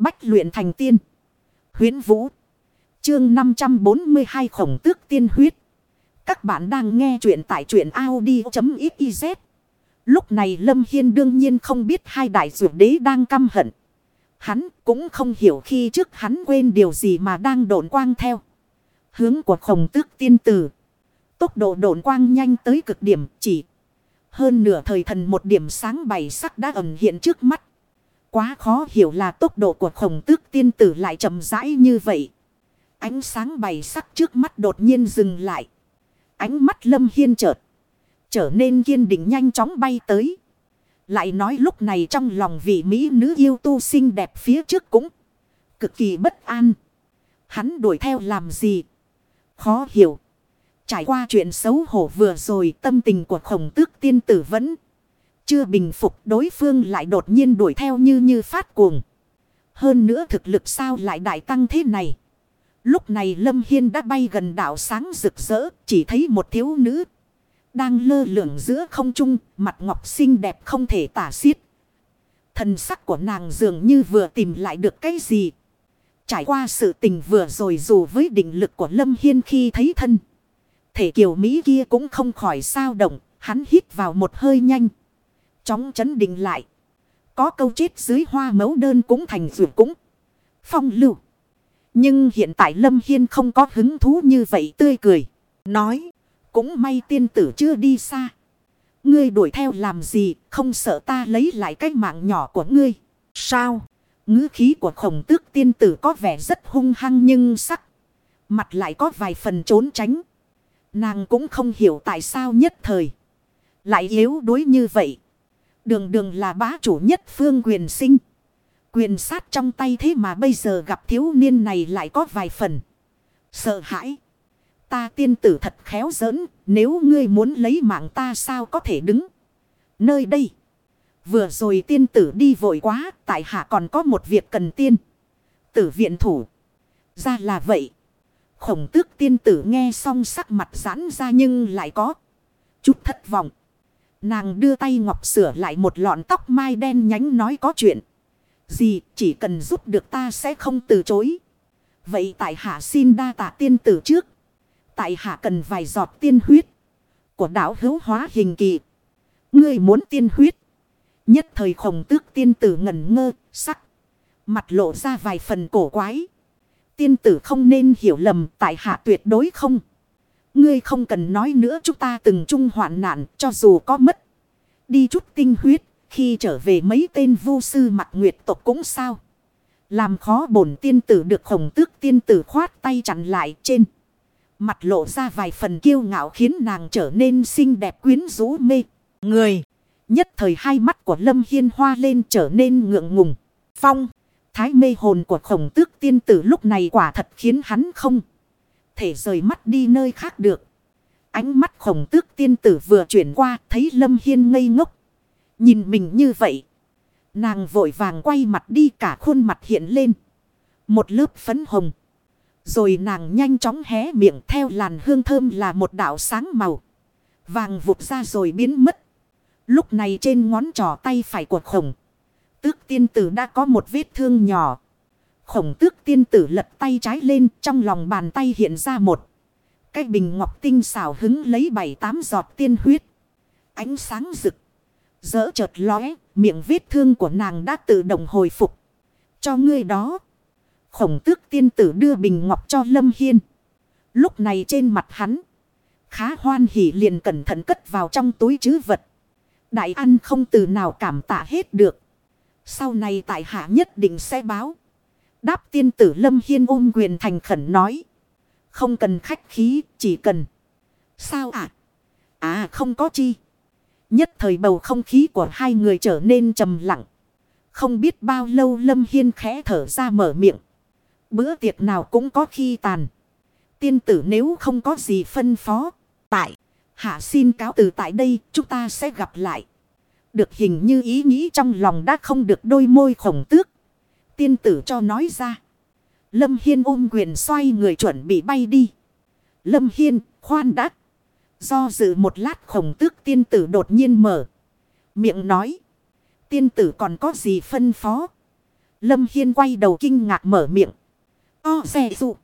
Bách luyện thành tiên. Huyến Vũ. Chương 542 khổng tước tiên huyết. Các bạn đang nghe truyện tại truyện Audi.xyz. Lúc này Lâm Hiên đương nhiên không biết hai đại dược đế đang căm hận. Hắn cũng không hiểu khi trước hắn quên điều gì mà đang độn quang theo. Hướng của khổng tước tiên tử. Tốc độ độn quang nhanh tới cực điểm chỉ. Hơn nửa thời thần một điểm sáng bảy sắc đã ẩn hiện trước mắt. Quá khó hiểu là tốc độ của khổng tước tiên tử lại chậm rãi như vậy. Ánh sáng bày sắc trước mắt đột nhiên dừng lại. Ánh mắt lâm hiên chợt. Trở nên kiên định nhanh chóng bay tới. Lại nói lúc này trong lòng vị Mỹ nữ yêu tu xinh đẹp phía trước cũng cực kỳ bất an. Hắn đuổi theo làm gì? Khó hiểu. Trải qua chuyện xấu hổ vừa rồi, tâm tình của khổng tước tiên tử vẫn chưa bình phục, đối phương lại đột nhiên đuổi theo như như phát cuồng. Hơn nữa thực lực sao lại đại tăng thế này. Lúc này Lâm Hiên đã bay gần đảo sáng rực rỡ, chỉ thấy một thiếu nữ. Đang lơ lửng giữa không trung, mặt ngọc xinh đẹp không thể tả xiết. Thần sắc của nàng dường như vừa tìm lại được cái gì. Trải qua sự tình vừa rồi dù với định lực của Lâm Hiên khi thấy thân. Thể kiều Mỹ kia cũng không khỏi sao động. Hắn hít vào một hơi nhanh. Chóng chấn định lại. Có câu chết dưới hoa mấu đơn cũng thành vượt cũng. Phong lưu. Nhưng hiện tại Lâm Hiên không có hứng thú như vậy tươi cười. Nói. Cũng may tiên tử chưa đi xa. Ngươi đuổi theo làm gì. Không sợ ta lấy lại cái mạng nhỏ của ngươi. Sao? ngữ khí của khổng tước tiên tử có vẻ rất hung hăng nhưng sắc. Mặt lại có vài phần trốn tránh. Nàng cũng không hiểu tại sao nhất thời. Lại yếu đuối như vậy. Đường đường là bá chủ nhất phương quyền sinh. Quyền sát trong tay thế mà bây giờ gặp thiếu niên này lại có vài phần. Sợ hãi. Ta tiên tử thật khéo giỡn. Nếu ngươi muốn lấy mạng ta sao có thể đứng. Nơi đây. Vừa rồi tiên tử đi vội quá. Tại hạ còn có một việc cần tiên. Tử viện thủ. Ra là vậy. Khổng tước tiên tử nghe xong sắc mặt giãn ra nhưng lại có. Chút thất vọng. Nàng đưa tay ngọc sửa lại một lọn tóc mai đen nhánh nói có chuyện. Gì chỉ cần giúp được ta sẽ không từ chối. Vậy tại hạ xin đa tạ tiên tử trước. Tại hạ cần vài giọt tiên huyết. Của đảo hữu hóa hình kỳ. Ngươi muốn tiên huyết. Nhất thời khổng tước tiên tử ngẩn ngơ, sắc. Mặt lộ ra vài phần cổ quái. Tiên tử không nên hiểu lầm tại hạ tuyệt đối không. Ngươi không cần nói nữa, chúng ta từng chung hoạn nạn, cho dù có mất. Đi chút tinh huyết, khi trở về mấy tên vu sư mặt nguyệt tộc cũng sao. Làm khó bổn tiên tử được khổng tước tiên tử khoát tay chặn lại trên. Mặt lộ ra vài phần kiêu ngạo khiến nàng trở nên xinh đẹp quyến rũ mê. Người. Nhất thời hai mắt của Lâm Hiên hoa lên trở nên ngượng ngùng. Phong. Thái mê hồn của khổng tước tiên tử lúc này quả thật khiến hắn không thể rời mắt đi nơi khác được. Ánh mắt khổng tước tiên tử vừa chuyển qua, thấy Lâm Hiên ngây ngốc. Nhìn mình như vậy. Nàng vội vàng quay mặt đi cả khuôn mặt hiện lên. Một lớp phấn hồng. Rồi nàng nhanh chóng hé miệng theo làn hương thơm là một đạo sáng màu. Vàng vụt ra rồi biến mất. Lúc này trên ngón trỏ tay phải của khổng. Tước tiên tử đã có một vết thương nhỏ. Khổng tước tiên tử lật tay trái lên trong lòng bàn tay hiện ra một. Cái bình ngọc tinh xảo hứng lấy bảy tám giọt tiên huyết. Ánh sáng rực. Dỡ chợt lóe, miệng vết thương của nàng đã tự động hồi phục. Cho ngươi đó. Khổng tước tiên tử đưa bình ngọc cho Lâm Hiên. Lúc này trên mặt hắn. Khá hoan hỉ liền cẩn thận cất vào trong túi chứ vật. Đại ăn không từ nào cảm tạ hết được. Sau này tại hạ nhất định sẽ báo. Đáp tiên tử Lâm Hiên ôm quyền thành khẩn nói. Không cần khách khí, chỉ cần. Sao ạ? À? à không có chi. Nhất thời bầu không khí của hai người trở nên trầm lặng. Không biết bao lâu Lâm Hiên khẽ thở ra mở miệng. Bữa tiệc nào cũng có khi tàn. Tiên tử nếu không có gì phân phó. Tại. Hạ xin cáo từ tại đây. Chúng ta sẽ gặp lại. Được hình như ý nghĩ trong lòng đã không được đôi môi khổng tước. Tiên tử cho nói ra. Lâm Hiên ôm quyền xoay người chuẩn bị bay đi. Lâm Hiên, khoan đã. Do dự một lát khổng tước tiên tử đột nhiên mở. Miệng nói. Tiên tử còn có gì phân phó? Lâm Hiên quay đầu kinh ngạc mở miệng. O xe dụ.